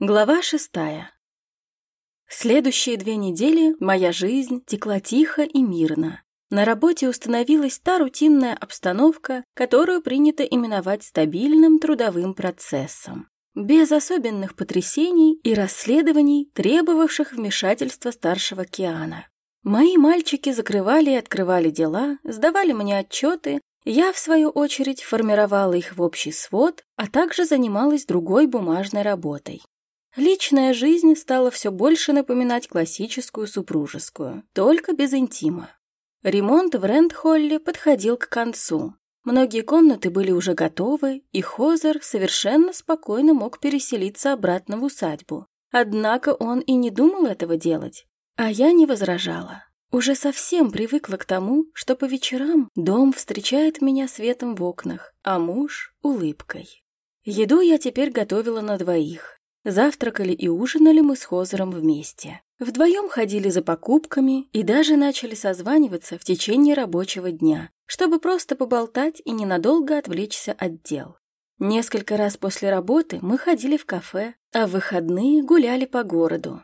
Глава шестая. Следующие две недели моя жизнь текла тихо и мирно. На работе установилась та рутинная обстановка, которую принято именовать стабильным трудовым процессом. Без особенных потрясений и расследований, требовавших вмешательства старшего Киана. Мои мальчики закрывали и открывали дела, сдавали мне отчеты, я, в свою очередь, формировала их в общий свод, а также занималась другой бумажной работой. Личная жизнь стала все больше напоминать классическую супружескую, только без интима. Ремонт в Рентхолле подходил к концу. Многие комнаты были уже готовы, и Хозер совершенно спокойно мог переселиться обратно в усадьбу. Однако он и не думал этого делать, а я не возражала. Уже совсем привыкла к тому, что по вечерам дом встречает меня светом в окнах, а муж — улыбкой. Еду я теперь готовила на двоих, Завтракали и ужинали мы с Хозером вместе. Вдвоем ходили за покупками и даже начали созваниваться в течение рабочего дня, чтобы просто поболтать и ненадолго отвлечься от дел. Несколько раз после работы мы ходили в кафе, а в выходные гуляли по городу.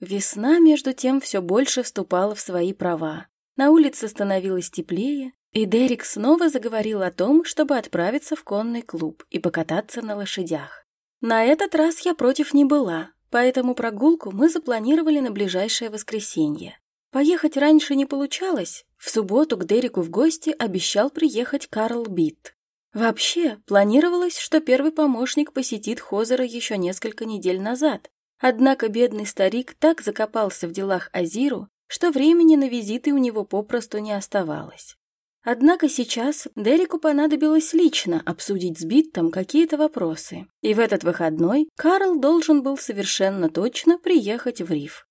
Весна, между тем, все больше вступала в свои права. На улице становилось теплее, и Дерек снова заговорил о том, чтобы отправиться в конный клуб и покататься на лошадях. На этот раз я против не была, поэтому прогулку мы запланировали на ближайшее воскресенье. Поехать раньше не получалось. В субботу к Дереку в гости обещал приехать Карл Бит. Вообще, планировалось, что первый помощник посетит Хозера еще несколько недель назад. Однако бедный старик так закопался в делах Азиру, что времени на визиты у него попросту не оставалось. Однако сейчас Дереку понадобилось лично обсудить с Биттом какие-то вопросы, и в этот выходной Карл должен был совершенно точно приехать в Риф.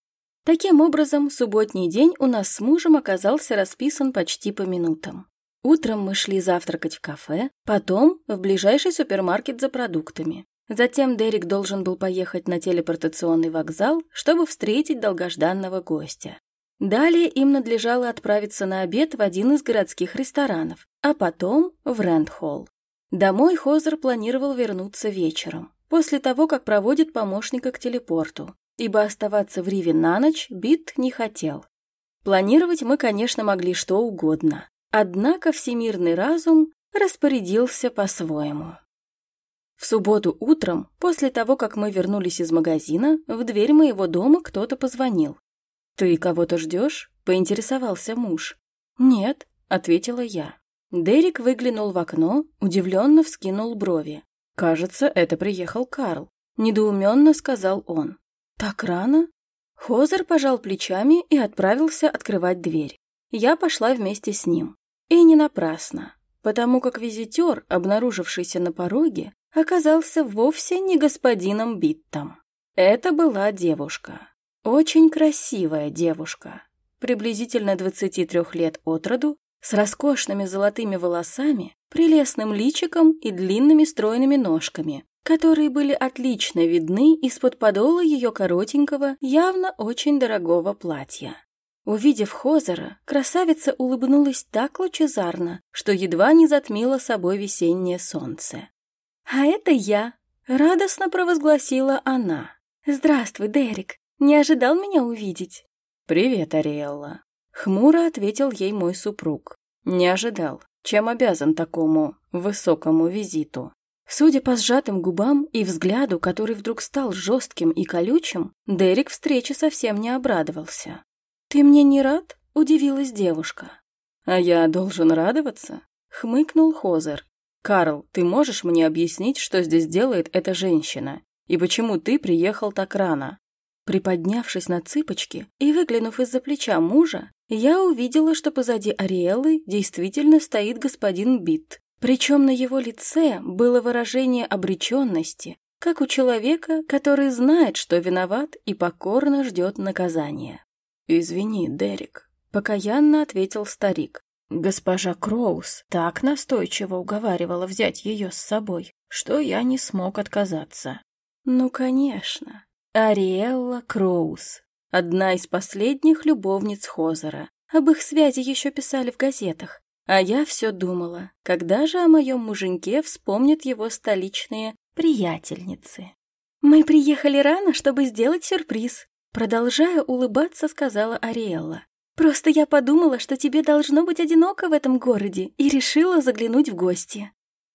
Таким образом, субботний день у нас с мужем оказался расписан почти по минутам. Утром мы шли завтракать в кафе, потом в ближайший супермаркет за продуктами. Затем Дерек должен был поехать на телепортационный вокзал, чтобы встретить долгожданного гостя. Далее им надлежало отправиться на обед в один из городских ресторанов, а потом в Рэндхолл. Домой Хозер планировал вернуться вечером, после того, как проводит помощника к телепорту, ибо оставаться в Риве на ночь Бит не хотел. Планировать мы, конечно, могли что угодно, однако всемирный разум распорядился по-своему. В субботу утром, после того, как мы вернулись из магазина, в дверь моего дома кто-то позвонил. «Ты кого-то ждешь?» — поинтересовался муж. «Нет», — ответила я. Дерек выглянул в окно, удивленно вскинул брови. «Кажется, это приехал Карл», — недоуменно сказал он. «Так рано?» Хозер пожал плечами и отправился открывать дверь. Я пошла вместе с ним. И не напрасно, потому как визитер, обнаружившийся на пороге, оказался вовсе не господином Биттом. Это была девушка. Очень красивая девушка, приблизительно 23 лет от роду, с роскошными золотыми волосами, прелестным личиком и длинными стройными ножками, которые были отлично видны из-под подола ее коротенького, явно очень дорогого платья. Увидев Хозера, красавица улыбнулась так лучезарно, что едва не затмила собой весеннее солнце. «А это я!» — радостно провозгласила она. «Здравствуй, Дерек! Не ожидал меня увидеть?» «Привет, Ариэлла», — хмуро ответил ей мой супруг. «Не ожидал. Чем обязан такому высокому визиту?» Судя по сжатым губам и взгляду, который вдруг стал жестким и колючим, Дерек встрече совсем не обрадовался. «Ты мне не рад?» — удивилась девушка. «А я должен радоваться?» — хмыкнул Хозер. «Карл, ты можешь мне объяснить, что здесь делает эта женщина? И почему ты приехал так рано?» Приподнявшись на цыпочки и выглянув из-за плеча мужа, я увидела, что позади Ариэллы действительно стоит господин Бит. Причем на его лице было выражение обреченности, как у человека, который знает, что виноват и покорно ждет наказания. «Извини, Дерек», — покаянно ответил старик. Госпожа Кроус так настойчиво уговаривала взять ее с собой, что я не смог отказаться. «Ну, конечно», Ариэлла Кроуз, одна из последних любовниц Хозера. Об их связи еще писали в газетах. А я все думала, когда же о моем муженьке вспомнят его столичные приятельницы. «Мы приехали рано, чтобы сделать сюрприз», продолжая улыбаться, сказала Ариэлла. «Просто я подумала, что тебе должно быть одиноко в этом городе и решила заглянуть в гости».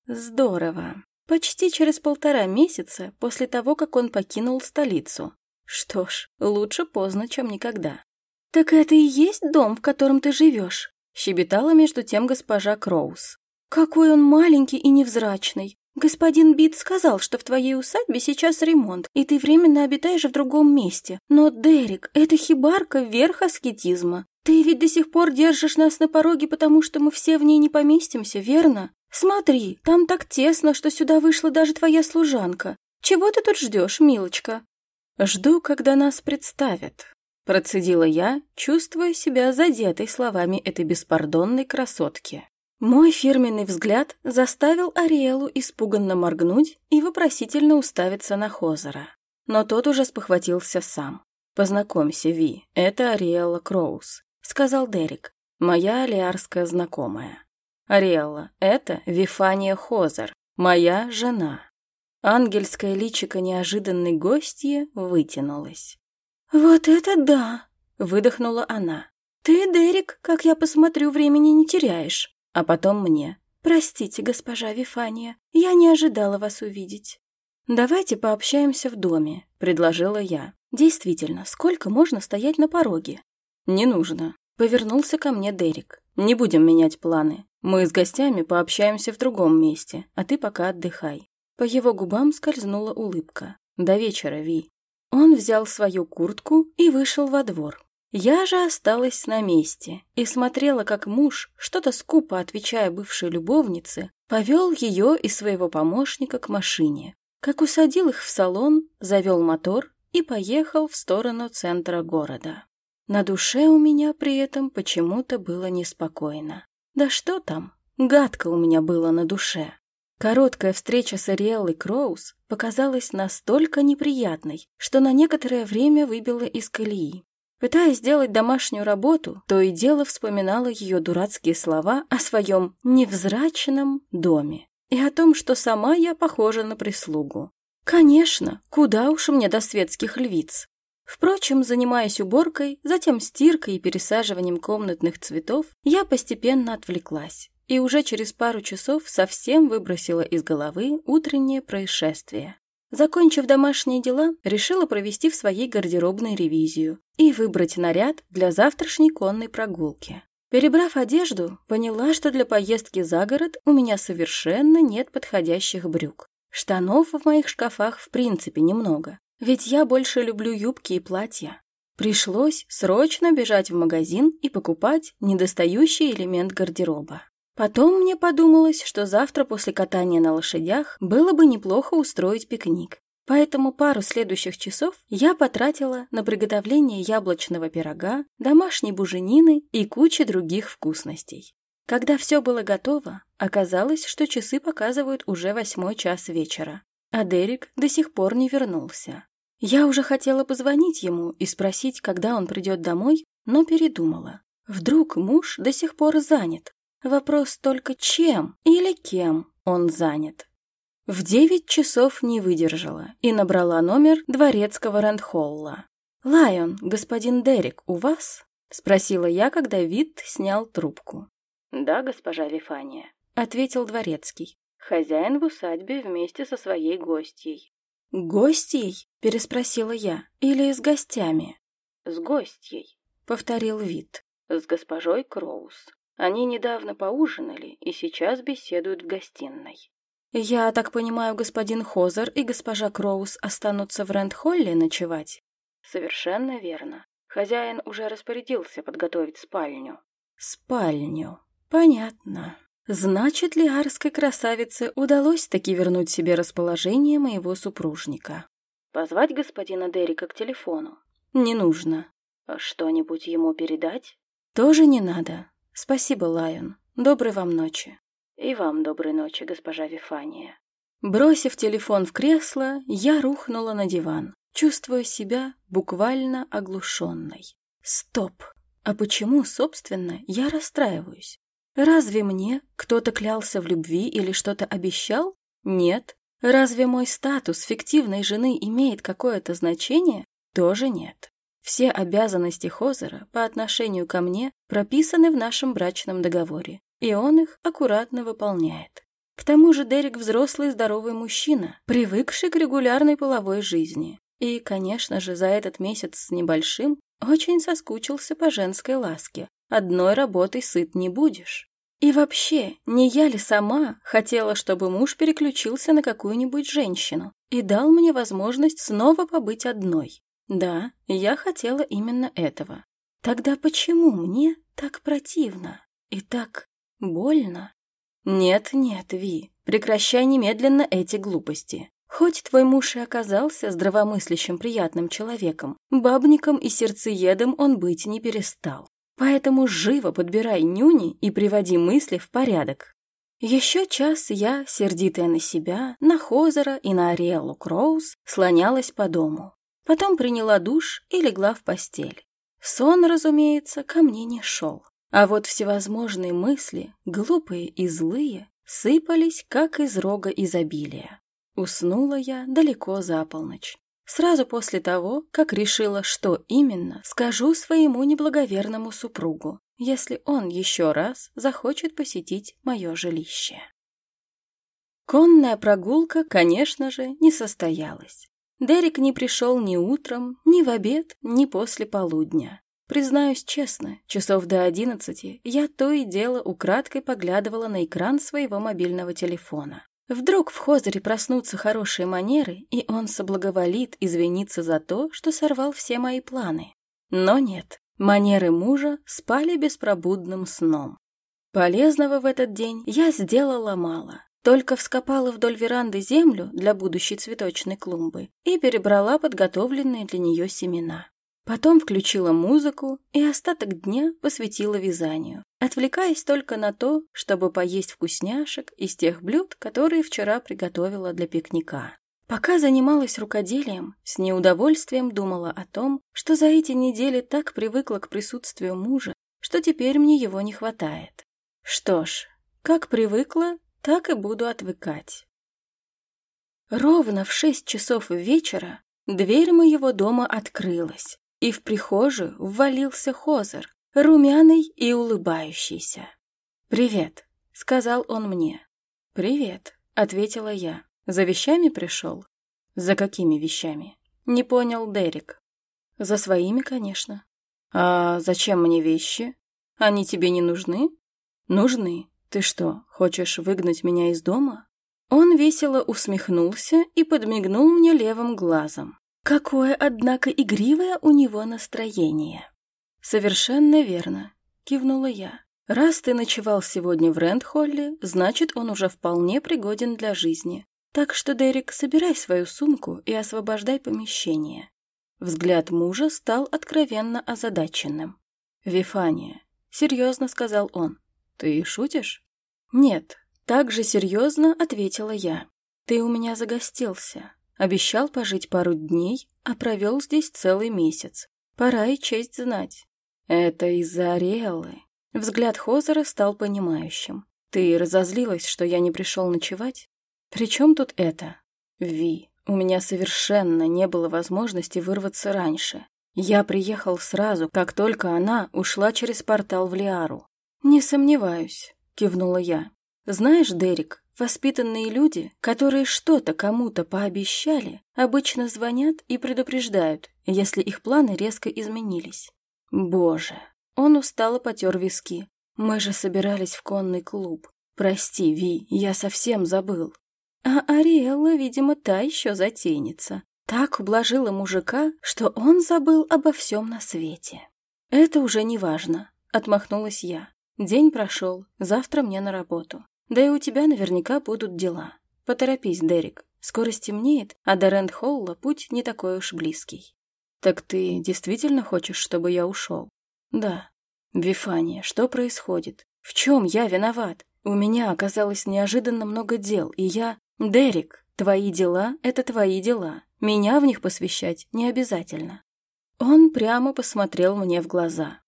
Здорово. Почти через полтора месяца после того, как он покинул столицу. Что ж, лучше поздно, чем никогда. «Так это и есть дом, в котором ты живешь?» щебетала между тем госпожа Кроуз. «Какой он маленький и невзрачный. Господин Бит сказал, что в твоей усадьбе сейчас ремонт, и ты временно обитаешь в другом месте. Но, Дерек, это хибарка верх аскетизма. Ты ведь до сих пор держишь нас на пороге, потому что мы все в ней не поместимся, верно? Смотри, там так тесно, что сюда вышла даже твоя служанка. Чего ты тут ждешь, милочка?» «Жду, когда нас представят», — процедила я, чувствуя себя задетой словами этой беспардонной красотки. Мой фирменный взгляд заставил Ариэлу испуганно моргнуть и вопросительно уставиться на Хозера. Но тот уже спохватился сам. «Познакомься, Ви, это Ариэлла Кроуз», — сказал Дерек, моя алиарская знакомая. «Ариэлла, это Вифания Хозер, моя жена». Ангельское личико неожиданной гостьи вытянулось. «Вот это да!» — выдохнула она. «Ты, Дерек, как я посмотрю, времени не теряешь» а потом мне. «Простите, госпожа Вифания, я не ожидала вас увидеть». «Давайте пообщаемся в доме», — предложила я. «Действительно, сколько можно стоять на пороге?» «Не нужно», — повернулся ко мне Дерек. «Не будем менять планы. Мы с гостями пообщаемся в другом месте, а ты пока отдыхай». По его губам скользнула улыбка. «До вечера, Ви». Он взял свою куртку и вышел во двор. Я же осталась на месте и смотрела, как муж, что-то скупо отвечая бывшей любовнице, повел ее и своего помощника к машине, как усадил их в салон, завел мотор и поехал в сторону центра города. На душе у меня при этом почему-то было неспокойно. Да что там, гадко у меня было на душе. Короткая встреча с Ариэллой Кроуз показалась настолько неприятной, что на некоторое время выбила из колеи. Пытаясь сделать домашнюю работу, то и дело вспоминала ее дурацкие слова о своем невзрачном доме и о том, что сама я похожа на прислугу. Конечно, куда уж мне до светских львиц. Впрочем, занимаясь уборкой, затем стиркой и пересаживанием комнатных цветов, я постепенно отвлеклась и уже через пару часов совсем выбросила из головы утреннее происшествие. Закончив домашние дела, решила провести в своей гардеробной ревизию и выбрать наряд для завтрашней конной прогулки. Перебрав одежду, поняла, что для поездки за город у меня совершенно нет подходящих брюк. Штанов в моих шкафах в принципе немного, ведь я больше люблю юбки и платья. Пришлось срочно бежать в магазин и покупать недостающий элемент гардероба. Потом мне подумалось, что завтра после катания на лошадях было бы неплохо устроить пикник. Поэтому пару следующих часов я потратила на приготовление яблочного пирога, домашней буженины и кучи других вкусностей. Когда все было готово, оказалось, что часы показывают уже восьмой час вечера, а Дерек до сих пор не вернулся. Я уже хотела позвонить ему и спросить, когда он придет домой, но передумала. Вдруг муж до сих пор занят, Вопрос только чем или кем он занят. В девять часов не выдержала и набрала номер дворецкого Рэндхолла. «Лайон, господин Дерек, у вас?» — спросила я, когда Вит снял трубку. «Да, госпожа Вифания», — ответил дворецкий. «Хозяин в усадьбе вместе со своей гостьей». «Гостьей?» — переспросила я. «Или с гостями?» «С гостьей», — повторил Вит. «С госпожой Кроуз. Они недавно поужинали и сейчас беседуют в гостиной. «Я так понимаю, господин Хозер и госпожа Кроуз останутся в Рэнд-Холле ночевать?» «Совершенно верно. Хозяин уже распорядился подготовить спальню». «Спальню. Понятно. Значит ли арской красавице удалось таки вернуть себе расположение моего супружника?» «Позвать господина Дерека к телефону?» «Не нужно». «А «Что-нибудь ему передать?» «Тоже не надо. «Спасибо, Лайон. Доброй вам ночи». «И вам доброй ночи, госпожа Вифания». Бросив телефон в кресло, я рухнула на диван, чувствуя себя буквально оглушенной. Стоп! А почему, собственно, я расстраиваюсь? Разве мне кто-то клялся в любви или что-то обещал? Нет. Разве мой статус фиктивной жены имеет какое-то значение? Тоже нет. Все обязанности Хозера по отношению ко мне прописаны в нашем брачном договоре, и он их аккуратно выполняет. К тому же Дерек взрослый здоровый мужчина, привыкший к регулярной половой жизни. И, конечно же, за этот месяц с небольшим очень соскучился по женской ласке. Одной работой сыт не будешь. И вообще, не я ли сама хотела, чтобы муж переключился на какую-нибудь женщину и дал мне возможность снова побыть одной? Да, я хотела именно этого. Тогда почему мне так противно и так больно? Нет, нет, Ви, прекращай немедленно эти глупости. Хоть твой муж и оказался здравомыслящим приятным человеком, бабником и сердцеедом он быть не перестал. Поэтому живо подбирай нюни и приводи мысли в порядок. Еще час я, сердитая на себя, на Хозера и на Ариэлу Кроуз, слонялась по дому. Потом приняла душ и легла в постель. Сон, разумеется, ко мне не шел. А вот всевозможные мысли, глупые и злые, сыпались, как из рога изобилия. Уснула я далеко за полночь. Сразу после того, как решила, что именно скажу своему неблаговерному супругу, если он еще раз захочет посетить мое жилище. Конная прогулка, конечно же, не состоялась. Дерек не пришел ни утром, ни в обед, ни после полудня. Признаюсь честно, часов до одиннадцати я то и дело украдкой поглядывала на экран своего мобильного телефона. Вдруг в Хозере проснутся хорошие манеры, и он соблаговолит извиниться за то, что сорвал все мои планы. Но нет, манеры мужа спали беспробудным сном. Полезного в этот день я сделала мало. Только вскопала вдоль веранды землю для будущей цветочной клумбы и перебрала подготовленные для нее семена. Потом включила музыку и остаток дня посвятила вязанию, отвлекаясь только на то, чтобы поесть вкусняшек из тех блюд, которые вчера приготовила для пикника. Пока занималась рукоделием, с неудовольствием думала о том, что за эти недели так привыкла к присутствию мужа, что теперь мне его не хватает. Что ж, как привыкла, так и буду отвыкать. Ровно в шесть часов вечера дверь моего дома открылась, и в прихожую ввалился Хозер, румяный и улыбающийся. «Привет», — сказал он мне. «Привет», — ответила я. «За вещами пришел?» «За какими вещами?» Не понял Дерек. «За своими, конечно». «А зачем мне вещи? Они тебе не нужны?» «Нужны. Ты что, хочешь выгнать меня из дома?» Он весело усмехнулся и подмигнул мне левым глазом. Какое, однако, игривое у него настроение. Совершенно верно, кивнула я. Раз ты ночевал сегодня в Рэндхолле, значит, он уже вполне пригоден для жизни. Так что, Дерек, собирай свою сумку и освобождай помещение. Взгляд мужа стал откровенно озадаченным. «Вифания», — серьезно сказал он, — «ты шутишь?» «Нет», — так же серьезно ответила я. «Ты у меня загостился. Обещал пожить пару дней, а провел здесь целый месяц. Пора и честь знать. Это из-за Ариэллы. Взгляд Хозера стал понимающим. Ты разозлилась, что я не пришел ночевать? При чем тут это? Ви, у меня совершенно не было возможности вырваться раньше. Я приехал сразу, как только она ушла через портал в Лиару. «Не сомневаюсь», — кивнула я. «Знаешь, Дерек, Воспитанные люди, которые что-то кому-то пообещали, обычно звонят и предупреждают, если их планы резко изменились. Боже, он устало потер виски. Мы же собирались в конный клуб. Прости, Ви, я совсем забыл. А Ариэлла, видимо, та еще затейница. Так ублажила мужика, что он забыл обо всем на свете. Это уже не важно, отмахнулась я. День прошел, завтра мне на работу. Да и у тебя наверняка будут дела. Поторопись, Дерек. Скоро стемнеет, а до Рэнд-Холла путь не такой уж близкий. Так ты действительно хочешь, чтобы я ушел? Да. Вифания, что происходит? В чем я виноват? У меня оказалось неожиданно много дел, и я... Дерек, твои дела — это твои дела. Меня в них посвящать не обязательно. Он прямо посмотрел мне в глаза.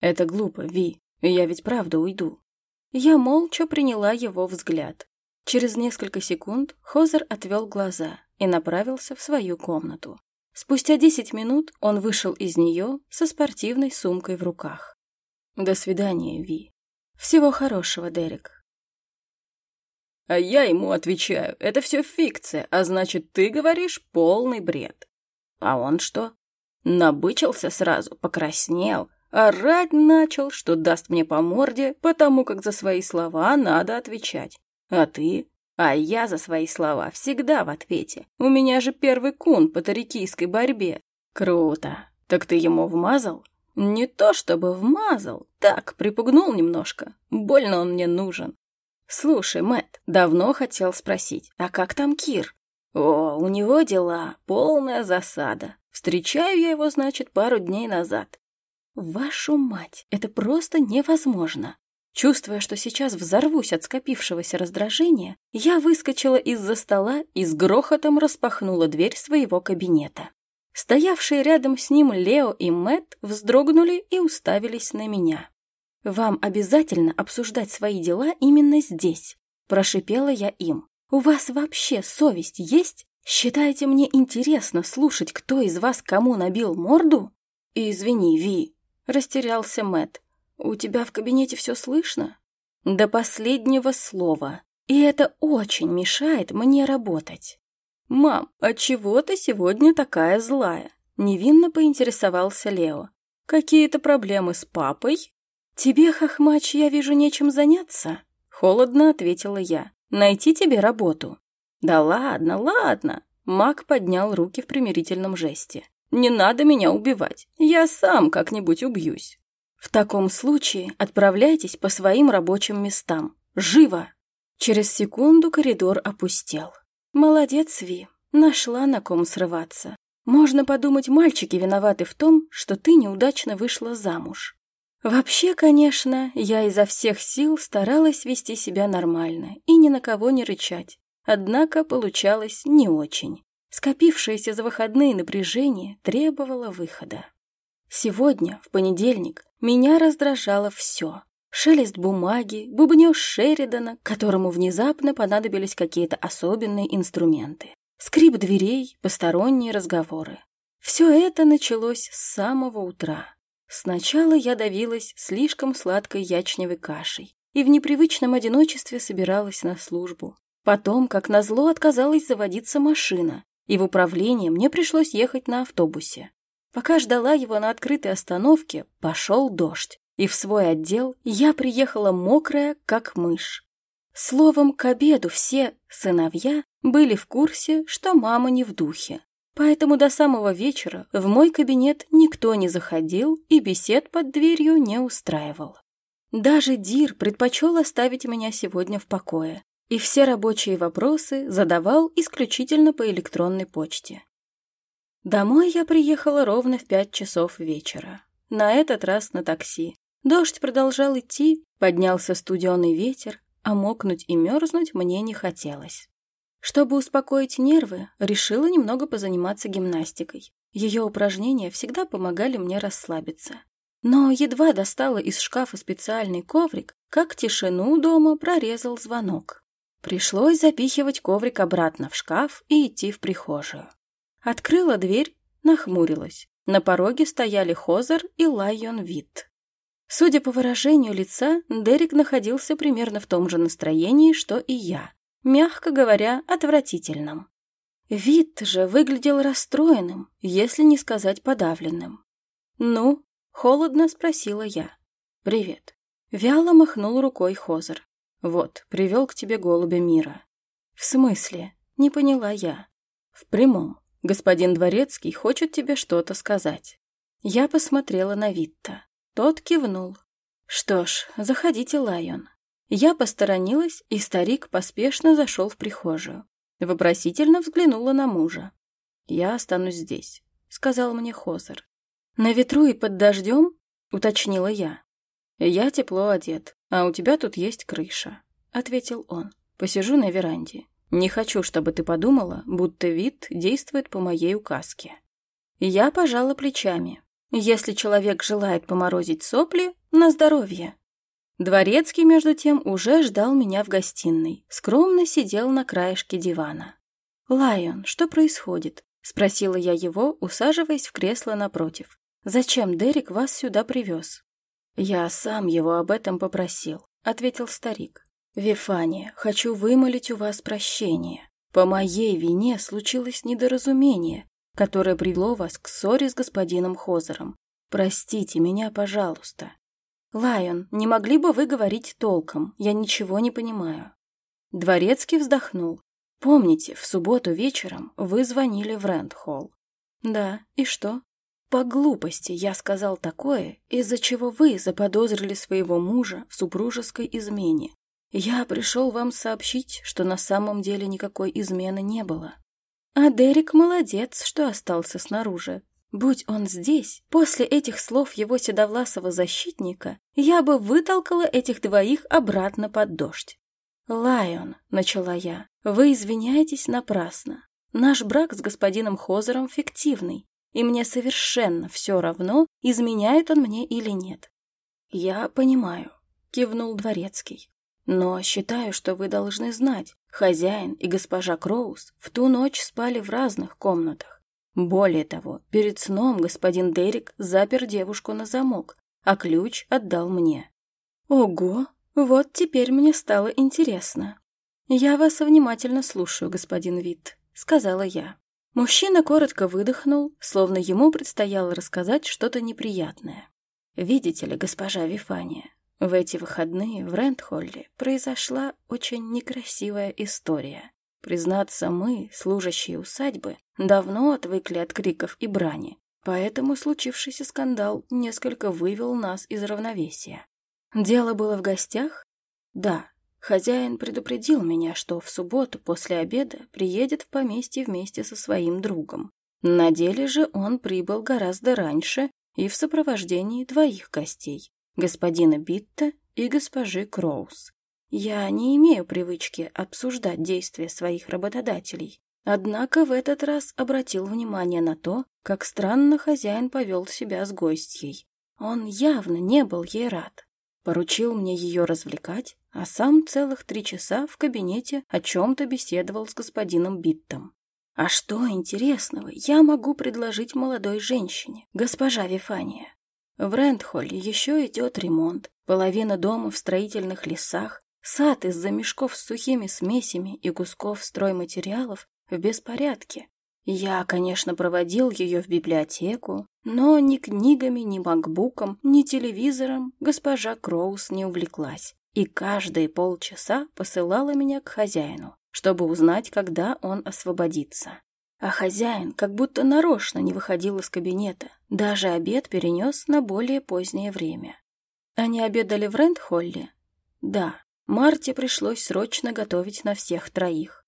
Это глупо, Ви. Я ведь правда уйду. Я молча приняла его взгляд. Через несколько секунд Хозер отвел глаза и направился в свою комнату. Спустя десять минут он вышел из нее со спортивной сумкой в руках. «До свидания, Ви. Всего хорошего, Дерек». А я ему отвечаю, это все фикция, а значит, ты говоришь полный бред. А он что? Набычился сразу, покраснел, орать начал, что даст мне по морде, потому как за свои слова надо отвечать. А ты? А я за свои слова всегда в ответе. У меня же первый кун по тарикийской борьбе. Круто. Так ты ему вмазал? Не то чтобы вмазал, так, припугнул немножко. Больно он мне нужен. Слушай, Мэт, давно хотел спросить, а как там Кир? О, у него дела, полная засада. Встречаю я его, значит, пару дней назад. Вашу мать, это просто невозможно. Чувствуя, что сейчас взорвусь от скопившегося раздражения, я выскочила из-за стола и с грохотом распахнула дверь своего кабинета. Стоявшие рядом с ним Лео и Мэт вздрогнули и уставились на меня. «Вам обязательно обсуждать свои дела именно здесь», – прошипела я им. «У вас вообще совесть есть? Считаете мне интересно слушать, кто из вас кому набил морду?» «Извини, Ви», – растерялся Мэт. «У тебя в кабинете все слышно?» «До последнего слова. И это очень мешает мне работать». «Мам, а чего ты сегодня такая злая?» Невинно поинтересовался Лео. «Какие-то проблемы с папой?» «Тебе, хохмач, я вижу, нечем заняться?» Холодно ответила я. «Найти тебе работу». «Да ладно, ладно!» Мак поднял руки в примирительном жесте. «Не надо меня убивать. Я сам как-нибудь убьюсь». В таком случае отправляйтесь по своим рабочим местам. Живо!» Через секунду коридор опустел. «Молодец, Ви, нашла на ком срываться. Можно подумать, мальчики виноваты в том, что ты неудачно вышла замуж. Вообще, конечно, я изо всех сил старалась вести себя нормально и ни на кого не рычать. Однако получалось не очень. Скопившееся за выходные напряжение требовало выхода. Сегодня, в понедельник, меня раздражало все. Шелест бумаги, бубнёж Шеридана, которому внезапно понадобились какие-то особенные инструменты. Скрип дверей, посторонние разговоры. Все это началось с самого утра. Сначала я давилась слишком сладкой ячневой кашей и в непривычном одиночестве собиралась на службу. Потом, как назло, отказалась заводиться машина, и в управление мне пришлось ехать на автобусе. Пока ждала его на открытой остановке, пошел дождь, и в свой отдел я приехала мокрая, как мышь. Словом, к обеду все сыновья были в курсе, что мама не в духе. Поэтому до самого вечера в мой кабинет никто не заходил и бесед под дверью не устраивал. Даже Дир предпочел оставить меня сегодня в покое, и все рабочие вопросы задавал исключительно по электронной почте. Домой я приехала ровно в пять часов вечера. На этот раз на такси. Дождь продолжал идти, поднялся студеный ветер, а мокнуть и мерзнуть мне не хотелось. Чтобы успокоить нервы, решила немного позаниматься гимнастикой. Ее упражнения всегда помогали мне расслабиться. Но едва достала из шкафа специальный коврик, как тишину дома прорезал звонок. Пришлось запихивать коврик обратно в шкаф и идти в прихожую. Открыла дверь, нахмурилась. На пороге стояли Хозер и Лайон Вит. Судя по выражению лица, Дерек находился примерно в том же настроении, что и я. Мягко говоря, отвратительным. Вид же выглядел расстроенным, если не сказать подавленным. «Ну?» — холодно спросила я. «Привет». Вяло махнул рукой Хозер. «Вот, привел к тебе голубя мира». «В смысле?» — не поняла я. «В прямом. Господин Дворецкий хочет тебе что-то сказать». Я посмотрела на Витта. Тот кивнул. «Что ж, заходите, Лайон». Я посторонилась, и старик поспешно зашел в прихожую. Вопросительно взглянула на мужа. «Я останусь здесь», — сказал мне Хозер. «На ветру и под дождем?» — уточнила я. «Я тепло одет, а у тебя тут есть крыша», — ответил он. «Посижу на веранде. Не хочу, чтобы ты подумала, будто вид действует по моей указке. Я пожала плечами. Если человек желает поморозить сопли, на здоровье. Дворецкий, между тем, уже ждал меня в гостиной, скромно сидел на краешке дивана. «Лайон, что происходит?» — спросила я его, усаживаясь в кресло напротив. «Зачем Дерек вас сюда привез?» «Я сам его об этом попросил», — ответил старик. «Вифания, хочу вымолить у вас прощение. По моей вине случилось недоразумение, которое привело вас к ссоре с господином Хозером. Простите меня, пожалуйста». «Лайон, не могли бы вы говорить толком? Я ничего не понимаю». Дворецкий вздохнул. «Помните, в субботу вечером вы звонили в Рэндхолл?» «Да, и что?» «По глупости я сказал такое, из-за чего вы заподозрили своего мужа в супружеской измене. Я пришел вам сообщить, что на самом деле никакой измены не было. А Дерек молодец, что остался снаружи. Будь он здесь, после этих слов его седовласого защитника, я бы вытолкала этих двоих обратно под дождь. «Лайон», — начала я, — «вы извиняетесь напрасно. Наш брак с господином Хозером фиктивный и мне совершенно все равно, изменяет он мне или нет. «Я понимаю», — кивнул Дворецкий. «Но считаю, что вы должны знать, хозяин и госпожа Кроуз в ту ночь спали в разных комнатах. Более того, перед сном господин Дерек запер девушку на замок, а ключ отдал мне». «Ого, вот теперь мне стало интересно. Я вас внимательно слушаю, господин Витт», — сказала я. Мужчина коротко выдохнул, словно ему предстояло рассказать что-то неприятное. «Видите ли, госпожа Вифания, в эти выходные в Рентхолле произошла очень некрасивая история. Признаться, мы, служащие усадьбы, давно отвыкли от криков и брани, поэтому случившийся скандал несколько вывел нас из равновесия. Дело было в гостях? Да, Хозяин предупредил меня, что в субботу после обеда приедет в поместье вместе со своим другом. На деле же он прибыл гораздо раньше и в сопровождении двоих гостей – господина Битта и госпожи Кроуз. Я не имею привычки обсуждать действия своих работодателей, однако в этот раз обратил внимание на то, как странно хозяин повел себя с гостьей. Он явно не был ей рад. Поручил мне ее развлекать, а сам целых три часа в кабинете о чем-то беседовал с господином Биттом. А что интересного я могу предложить молодой женщине, госпожа Вифания? В Рентхолле еще идет ремонт, половина дома в строительных лесах, сад из-за мешков с сухими смесями и кусков стройматериалов в беспорядке. Я, конечно, проводил ее в библиотеку, но ни книгами, ни макбуком, ни телевизором госпожа Кроус не увлеклась и каждые полчаса посылала меня к хозяину, чтобы узнать, когда он освободится. А хозяин как будто нарочно не выходил из кабинета, даже обед перенес на более позднее время. Они обедали в Рентхолле? Да, Марте пришлось срочно готовить на всех троих.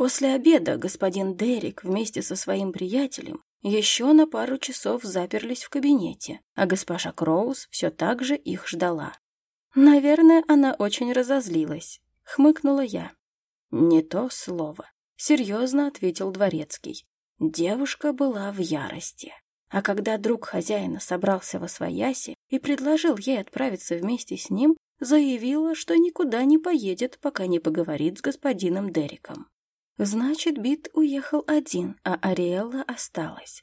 После обеда господин Дерек вместе со своим приятелем еще на пару часов заперлись в кабинете, а госпожа Кроуз все так же их ждала. Наверное, она очень разозлилась, хмыкнула я. Не то слово, серьезно ответил дворецкий. Девушка была в ярости. А когда друг хозяина собрался во свояси и предложил ей отправиться вместе с ним, заявила, что никуда не поедет, пока не поговорит с господином Дериком. Значит, Бит уехал один, а Ариэлла осталась.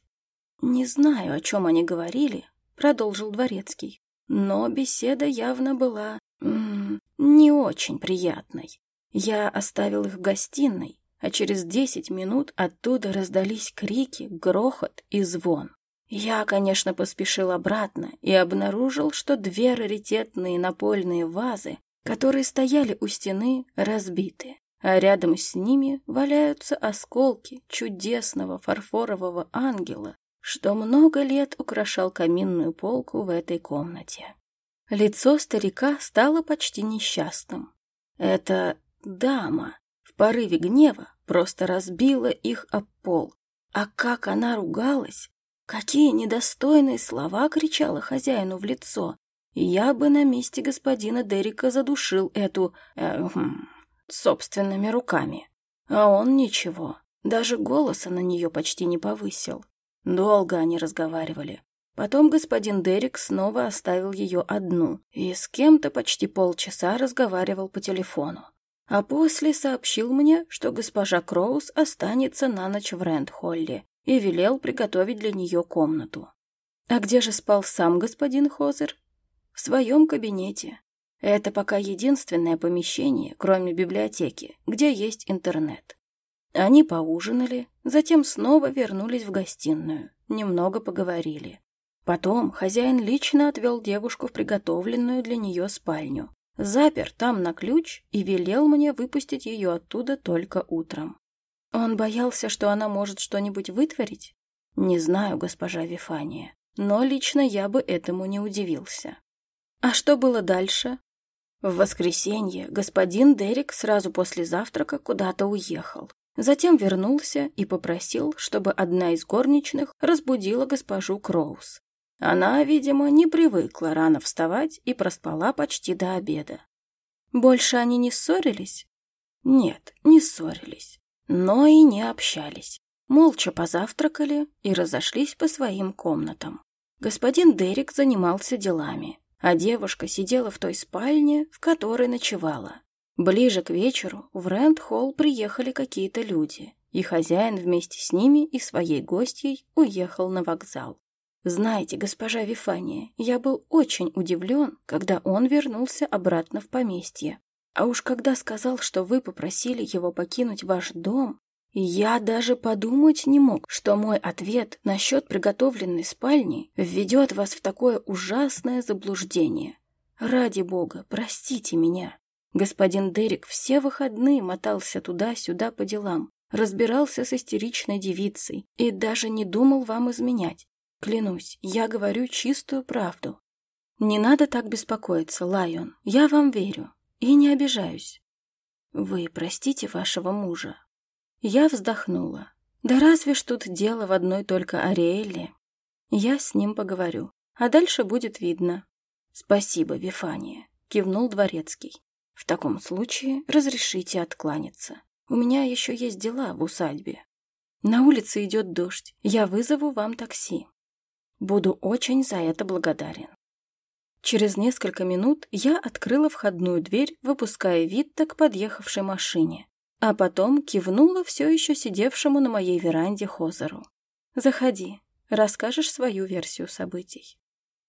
«Не знаю, о чем они говорили», — продолжил Дворецкий. Но беседа явно была м -м, не очень приятной. Я оставил их в гостиной, а через десять минут оттуда раздались крики, грохот и звон. Я, конечно, поспешил обратно и обнаружил, что две раритетные напольные вазы, которые стояли у стены, разбиты, а рядом с ними валяются осколки чудесного фарфорового ангела что много лет украшал каминную полку в этой комнате. Лицо старика стало почти несчастным. Эта дама в порыве гнева просто разбила их об пол. А как она ругалась! Какие недостойные слова кричала хозяину в лицо! Я бы на месте господина Дерека задушил эту... Э, хм, собственными руками. А он ничего, даже голоса на нее почти не повысил. Долго они разговаривали. Потом господин Дерек снова оставил ее одну и с кем-то почти полчаса разговаривал по телефону. А после сообщил мне, что госпожа Кроуз останется на ночь в Рэндхолле и велел приготовить для нее комнату. А где же спал сам господин Хозер? В своем кабинете. Это пока единственное помещение, кроме библиотеки, где есть интернет. Они поужинали, затем снова вернулись в гостиную, немного поговорили. Потом хозяин лично отвел девушку в приготовленную для нее спальню, запер там на ключ и велел мне выпустить ее оттуда только утром. Он боялся, что она может что-нибудь вытворить? Не знаю, госпожа Вифания, но лично я бы этому не удивился. А что было дальше? В воскресенье господин Дерек сразу после завтрака куда-то уехал. Затем вернулся и попросил, чтобы одна из горничных разбудила госпожу Кроуз. Она, видимо, не привыкла рано вставать и проспала почти до обеда. Больше они не ссорились? Нет, не ссорились, но и не общались. Молча позавтракали и разошлись по своим комнатам. Господин Дерек занимался делами, а девушка сидела в той спальне, в которой ночевала. Ближе к вечеру в Рэнд-Холл приехали какие-то люди, и хозяин вместе с ними и своей гостьей уехал на вокзал. Знаете, госпожа Вифания, я был очень удивлен, когда он вернулся обратно в поместье. А уж когда сказал, что вы попросили его покинуть ваш дом, я даже подумать не мог, что мой ответ насчет приготовленной спальни введет вас в такое ужасное заблуждение. Ради бога, простите меня. Господин Дерек все выходные мотался туда-сюда по делам, разбирался с истеричной девицей и даже не думал вам изменять. Клянусь, я говорю чистую правду. Не надо так беспокоиться, Лайон, я вам верю и не обижаюсь. Вы простите вашего мужа, я вздохнула. Да разве ж тут дело в одной только Ариэле? Я с ним поговорю, а дальше будет видно. Спасибо, Вифания, кивнул дворецкий. В таком случае разрешите откланяться. У меня еще есть дела в усадьбе. На улице идет дождь. Я вызову вам такси. Буду очень за это благодарен. Через несколько минут я открыла входную дверь, выпуская Витта к подъехавшей машине. А потом кивнула все еще сидевшему на моей веранде Хозеру. «Заходи, расскажешь свою версию событий».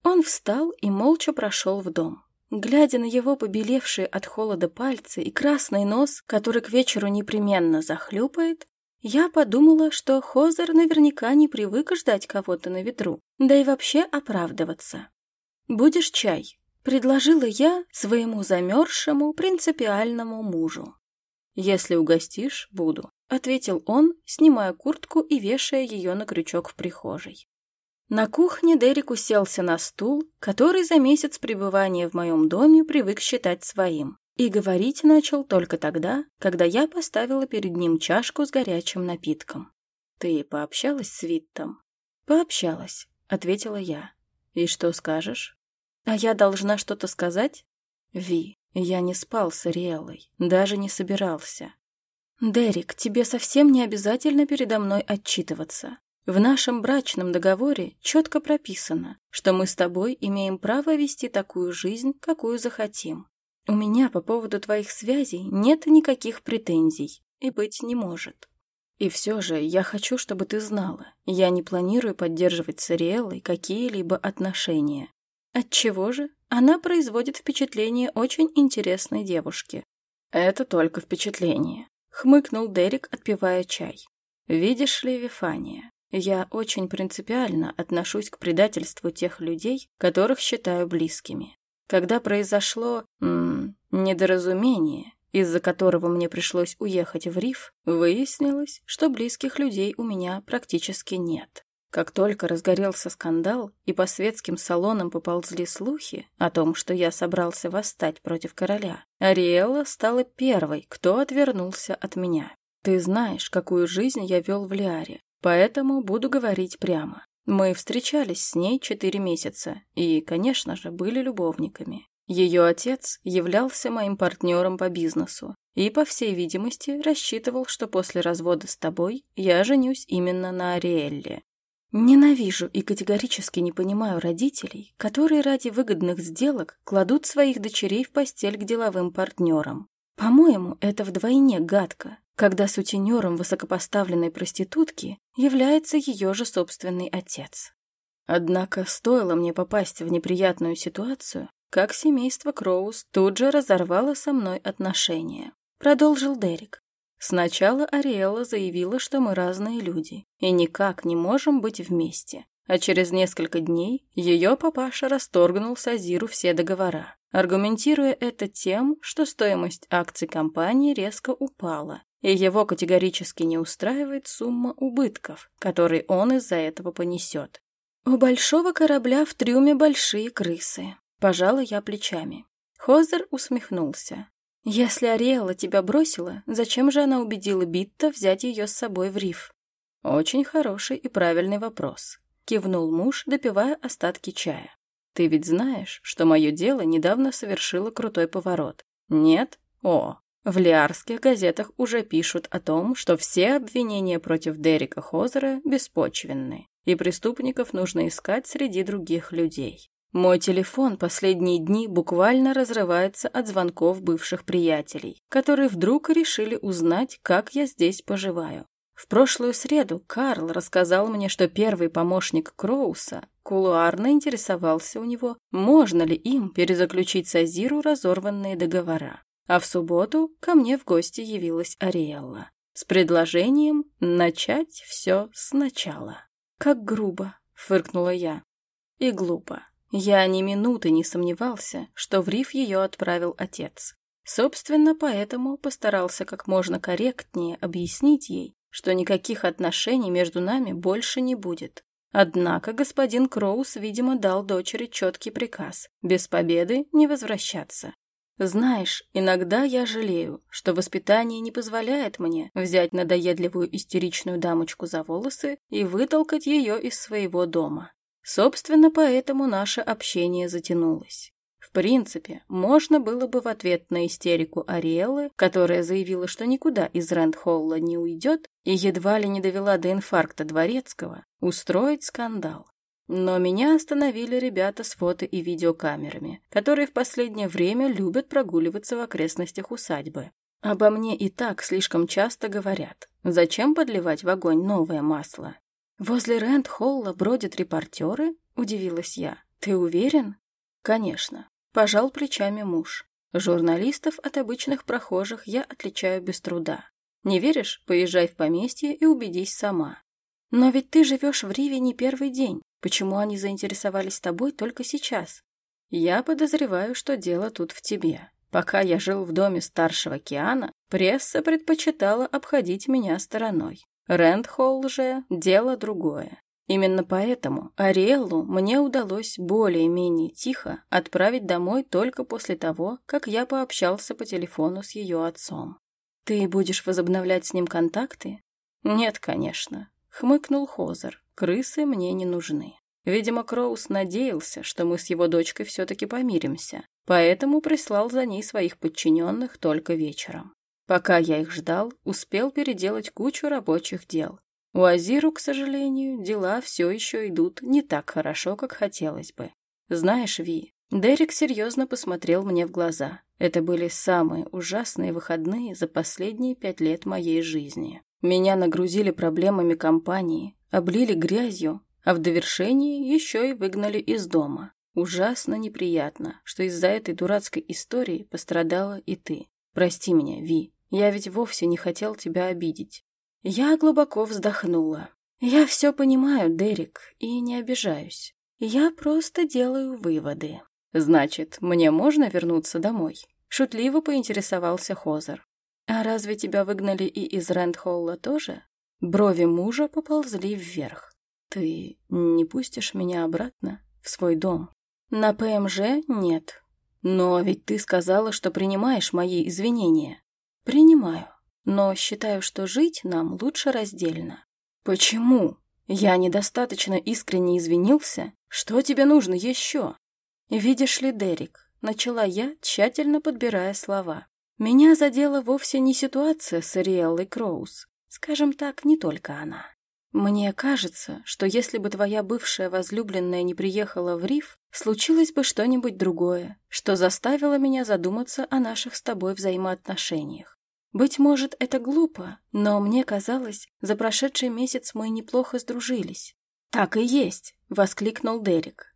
Он встал и молча прошел в дом. Глядя на его побелевшие от холода пальцы и красный нос, который к вечеру непременно захлюпает, я подумала, что Хозер наверняка не привык ждать кого-то на ветру, да и вообще оправдываться. «Будешь чай?» — предложила я своему замерзшему принципиальному мужу. «Если угостишь, буду», — ответил он, снимая куртку и вешая ее на крючок в прихожей. На кухне Дерек уселся на стул, который за месяц пребывания в моем доме привык считать своим, и говорить начал только тогда, когда я поставила перед ним чашку с горячим напитком. «Ты пообщалась с Виттом?» «Пообщалась», — ответила я. «И что скажешь?» «А я должна что-то сказать?» «Ви, я не спал с Ариэлой, даже не собирался. «Дерек, тебе совсем не обязательно передо мной отчитываться. В нашем брачном договоре четко прописано, что мы с тобой имеем право вести такую жизнь, какую захотим. У меня по поводу твоих связей нет никаких претензий и быть не может. И все же я хочу, чтобы ты знала, я не планирую поддерживать с Ариэлой какие-либо отношения. Отчего же? Она производит впечатление очень интересной девушки. Это только впечатление, хмыкнул Дерек, отпивая чай. Видишь ли, Вифания, я очень принципиально отношусь к предательству тех людей, которых считаю близкими. Когда произошло м -м, недоразумение, из-за которого мне пришлось уехать в Риф, выяснилось, что близких людей у меня практически нет. Как только разгорелся скандал и по светским салонам поползли слухи о том, что я собрался восстать против короля, Ариэла стала первой, кто отвернулся от меня. Ты знаешь, какую жизнь я вел в Лиаре, поэтому буду говорить прямо. Мы встречались с ней четыре месяца и, конечно же, были любовниками. Ее отец являлся моим партнером по бизнесу и, по всей видимости, рассчитывал, что после развода с тобой я женюсь именно на Ариэлле. Ненавижу и категорически не понимаю родителей, которые ради выгодных сделок кладут своих дочерей в постель к деловым партнерам. По-моему, это вдвойне гадко, когда сутенером высокопоставленной проститутки является ее же собственный отец. Однако стоило мне попасть в неприятную ситуацию, как семейство Кроуз тут же разорвало со мной отношения. Продолжил Дерек. Сначала Ариэла заявила, что мы разные люди и никак не можем быть вместе. А через несколько дней ее папаша расторгнул с Азиру все договора, аргументируя это тем, что стоимость акций компании резко упала, и его категорически не устраивает сумма убытков, которые он из-за этого понесет. У большого корабля в трюме большие крысы. Пожала я плечами. Хозер усмехнулся. «Если Ариэла тебя бросила, зачем же она убедила Битта взять ее с собой в риф?» «Очень хороший и правильный вопрос», — кивнул муж, допивая остатки чая. «Ты ведь знаешь, что мое дело недавно совершило крутой поворот? Нет? О, в лиарских газетах уже пишут о том, что все обвинения против Дерека Хозера беспочвенны, и преступников нужно искать среди других людей. Мой телефон последние дни буквально разрывается от звонков бывших приятелей, которые вдруг решили узнать, как я здесь поживаю. В прошлую среду Карл рассказал мне, что первый помощник Кроуса кулуарно интересовался у него, можно ли им перезаключить с Азиру разорванные договора. А в субботу ко мне в гости явилась Ариэлла с предложением начать все сначала. «Как грубо», — фыркнула я. «И глупо. Я ни минуты не сомневался, что в риф ее отправил отец. Собственно, поэтому постарался как можно корректнее объяснить ей, что никаких отношений между нами больше не будет. Однако господин Кроус, видимо, дал дочери четкий приказ – без победы не возвращаться. Знаешь, иногда я жалею, что воспитание не позволяет мне взять надоедливую истеричную дамочку за волосы и вытолкать ее из своего дома. Собственно, поэтому наше общение затянулось. В принципе, можно было бы в ответ на истерику Ариэлы, которая заявила, что никуда из Рэндхолла не уйдет и едва ли не довела до инфаркта Дворецкого, устроить скандал. Но меня остановили ребята с фото и видеокамерами, которые в последнее время любят прогуливаться в окрестностях усадьбы. Обо мне и так слишком часто говорят. Зачем подливать в огонь новое масло? «Возле Рэнд-Холла бродят репортеры?» — удивилась я. «Ты уверен?» «Конечно». Пожал плечами муж. Журналистов от обычных прохожих я отличаю без труда. Не веришь? Поезжай в поместье и убедись сама. Но ведь ты живешь в Риве не первый день. Почему они заинтересовались тобой только сейчас? Я подозреваю, что дело тут в тебе. Пока я жил в доме старшего Киана, пресса предпочитала обходить меня стороной. Рэндхолл же – дело другое. Именно поэтому Ариэллу мне удалось более-менее тихо отправить домой только после того, как я пообщался по телефону с ее отцом. «Ты будешь возобновлять с ним контакты?» «Нет, конечно», — хмыкнул Хозер. «Крысы мне не нужны». Видимо, Кроус надеялся, что мы с его дочкой все-таки помиримся, поэтому прислал за ней своих подчиненных только вечером. Пока я их ждал, успел переделать кучу рабочих дел. У Азиру, к сожалению, дела все еще идут не так хорошо, как хотелось бы. Знаешь, Ви, Дерек серьезно посмотрел мне в глаза. Это были самые ужасные выходные за последние пять лет моей жизни. Меня нагрузили проблемами компании, облили грязью, а в довершении еще и выгнали из дома. Ужасно неприятно, что из-за этой дурацкой истории пострадала и ты. Прости меня, Ви. Я ведь вовсе не хотел тебя обидеть. Я глубоко вздохнула. Я все понимаю, Дерек, и не обижаюсь. Я просто делаю выводы. Значит, мне можно вернуться домой? Шутливо поинтересовался Хозер. А разве тебя выгнали и из Рэндхолла тоже? Брови мужа поползли вверх. Ты не пустишь меня обратно в свой дом? На ПМЖ нет. Но ведь ты сказала, что принимаешь мои извинения. Принимаю, но считаю, что жить нам лучше раздельно. Почему? Я недостаточно искренне извинился? Что тебе нужно еще? Видишь ли, Дерек, начала я, тщательно подбирая слова. Меня задела вовсе не ситуация с Ариэллой Кроуз. Скажем так, не только она. Мне кажется, что если бы твоя бывшая возлюбленная не приехала в Риф, случилось бы что-нибудь другое, что заставило меня задуматься о наших с тобой взаимоотношениях. Быть может, это глупо, но мне казалось, за прошедший месяц мы неплохо сдружились. «Так и есть!» — воскликнул Дерек.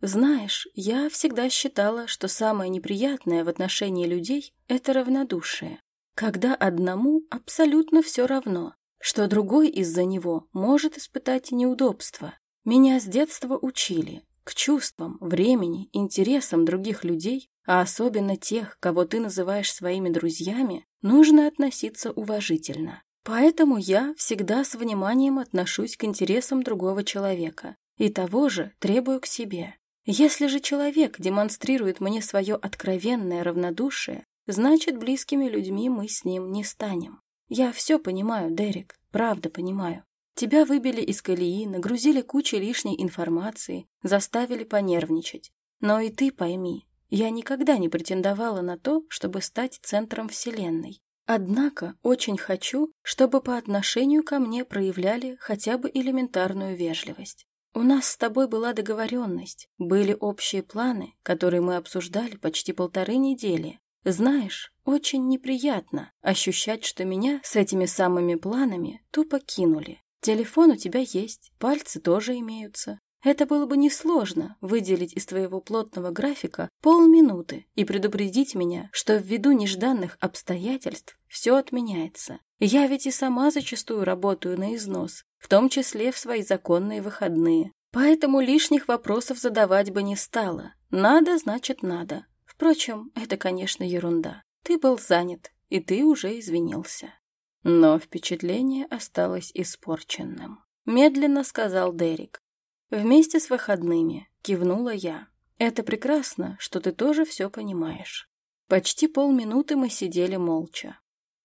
«Знаешь, я всегда считала, что самое неприятное в отношении людей — это равнодушие. Когда одному абсолютно все равно, что другой из-за него может испытать неудобства. Меня с детства учили к чувствам, времени, интересам других людей, а особенно тех, кого ты называешь своими друзьями, нужно относиться уважительно. Поэтому я всегда с вниманием отношусь к интересам другого человека и того же требую к себе. Если же человек демонстрирует мне свое откровенное равнодушие, значит, близкими людьми мы с ним не станем. Я все понимаю, Дерек, правда понимаю. Тебя выбили из колеи, нагрузили кучей лишней информации, заставили понервничать. Но и ты пойми, я никогда не претендовала на то, чтобы стать центром Вселенной. Однако очень хочу, чтобы по отношению ко мне проявляли хотя бы элементарную вежливость. У нас с тобой была договоренность, были общие планы, которые мы обсуждали почти полторы недели, знаешь, очень неприятно ощущать, что меня с этими самыми планами тупо кинули. Телефон у тебя есть, пальцы тоже имеются. Это было бы несложно выделить из твоего плотного графика полминуты и предупредить меня, что ввиду нежданных обстоятельств все отменяется. Я ведь и сама зачастую работаю на износ, в том числе в свои законные выходные. Поэтому лишних вопросов задавать бы не стала. Надо, значит, надо. Впрочем, это, конечно, ерунда. Ты был занят, и ты уже извинился. Но впечатление осталось испорченным. Медленно сказал Дерек. Вместе с выходными, кивнула я. Это прекрасно, что ты тоже все понимаешь. Почти полминуты мы сидели молча.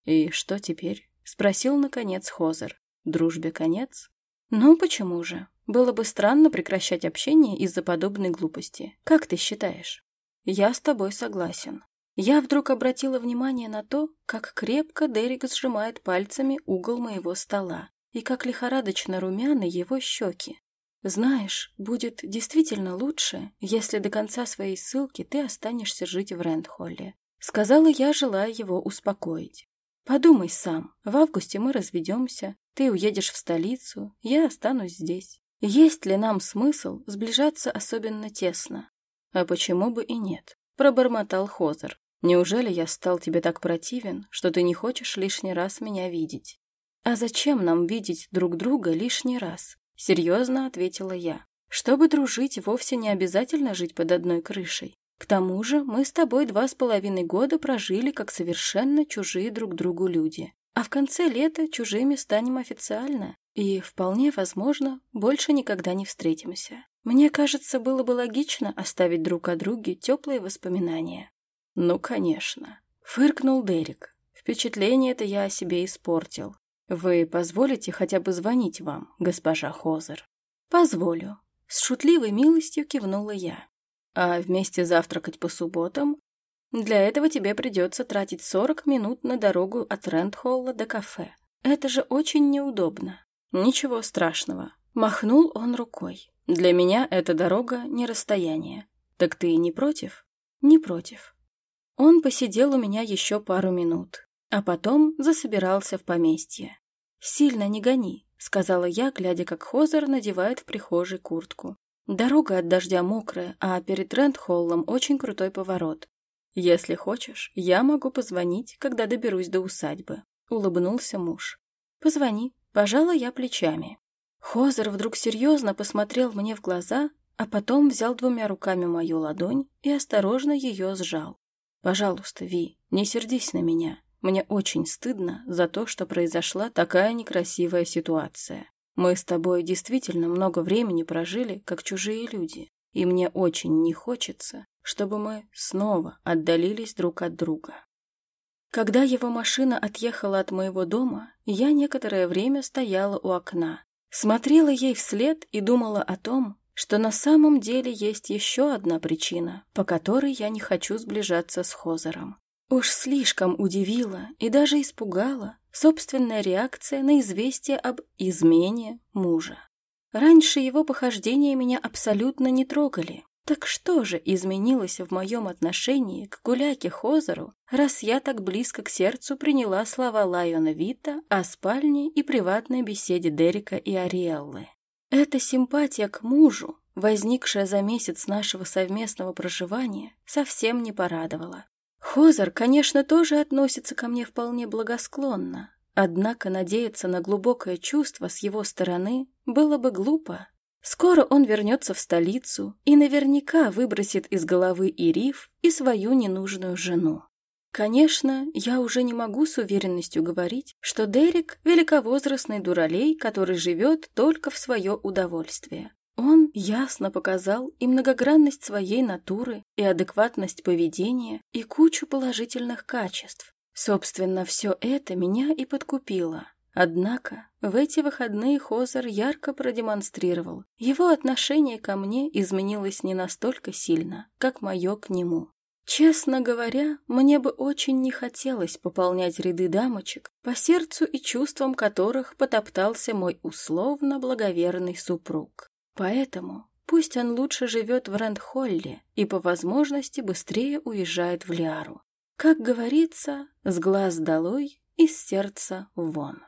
«И что теперь?» — спросил, наконец, Хозер. «Дружбе конец?» «Ну, почему же? Было бы странно прекращать общение из-за подобной глупости. Как ты считаешь?» Я с тобой согласен. Я вдруг обратила внимание на то, как крепко Дерек сжимает пальцами угол моего стола и как лихорадочно румяны его щеки. Знаешь, будет действительно лучше, если до конца своей ссылки ты останешься жить в Рэндхолле. Сказала я, желая его успокоить. Подумай сам, в августе мы разведемся, ты уедешь в столицу, я останусь здесь. Есть ли нам смысл сближаться особенно тесно? «А почему бы и нет?» — пробормотал Хозер. «Неужели я стал тебе так противен, что ты не хочешь лишний раз меня видеть?» «А зачем нам видеть друг друга лишний раз?» — серьезно ответила я. «Чтобы дружить, вовсе не обязательно жить под одной крышей. К тому же мы с тобой два с половиной года прожили как совершенно чужие друг другу люди. А в конце лета чужими станем официально, и, вполне возможно, больше никогда не встретимся. Мне кажется, было бы логично оставить друг о друге теплые воспоминания. Ну, конечно. Фыркнул Дерек. Впечатление это я о себе испортил. Вы позволите хотя бы звонить вам, госпожа Хозер? Позволю. С шутливой милостью кивнула я. А вместе завтракать по субботам? Для этого тебе придется тратить 40 минут на дорогу от Рентхолла до кафе. Это же очень неудобно. Ничего страшного. Махнул он рукой. Для меня эта дорога не расстояние. Так ты не против? Не против. Он посидел у меня еще пару минут, а потом засобирался в поместье. «Сильно не гони», — сказала я, глядя, как Хозер надевает в прихожей куртку. Дорога от дождя мокрая, а перед Рентхоллом очень крутой поворот. «Если хочешь, я могу позвонить, когда доберусь до усадьбы», — улыбнулся муж. «Позвони», — пожала я плечами. Хозер вдруг серьезно посмотрел мне в глаза, а потом взял двумя руками мою ладонь и осторожно ее сжал. «Пожалуйста, Ви, не сердись на меня. Мне очень стыдно за то, что произошла такая некрасивая ситуация. Мы с тобой действительно много времени прожили, как чужие люди, и мне очень не хочется, чтобы мы снова отдалились друг от друга». Когда его машина отъехала от моего дома, я некоторое время стояла у окна, Смотрела ей вслед и думала о том, что на самом деле есть еще одна причина, по которой я не хочу сближаться с Хозером. Уж слишком удивила и даже испугала собственная реакция на известие об измене мужа. Раньше его похождения меня абсолютно не трогали. Так что же изменилось в моем отношении к гуляке Хозеру, раз я так близко к сердцу приняла слова Лайона Вита о спальне и приватной беседе Дерека и Ариэллы? Эта симпатия к мужу, возникшая за месяц нашего совместного проживания, совсем не порадовала. Хозер, конечно, тоже относится ко мне вполне благосклонно, однако надеяться на глубокое чувство с его стороны было бы глупо. Скоро он вернется в столицу и наверняка выбросит из головы и Риф, и свою ненужную жену. Конечно, я уже не могу с уверенностью говорить, что Дерек – великовозрастный дуралей, который живет только в свое удовольствие. Он ясно показал и многогранность своей натуры, и адекватность поведения, и кучу положительных качеств. Собственно, все это меня и подкупило. Однако в эти выходные Хозер ярко продемонстрировал, его отношение ко мне изменилось не настолько сильно, как мое к нему. Честно говоря, мне бы очень не хотелось пополнять ряды дамочек, по сердцу и чувствам которых потоптался мой условно благоверный супруг. Поэтому пусть он лучше живет в Рэндхолле и по возможности быстрее уезжает в Лиару. Как говорится, с глаз долой, из сердца вон.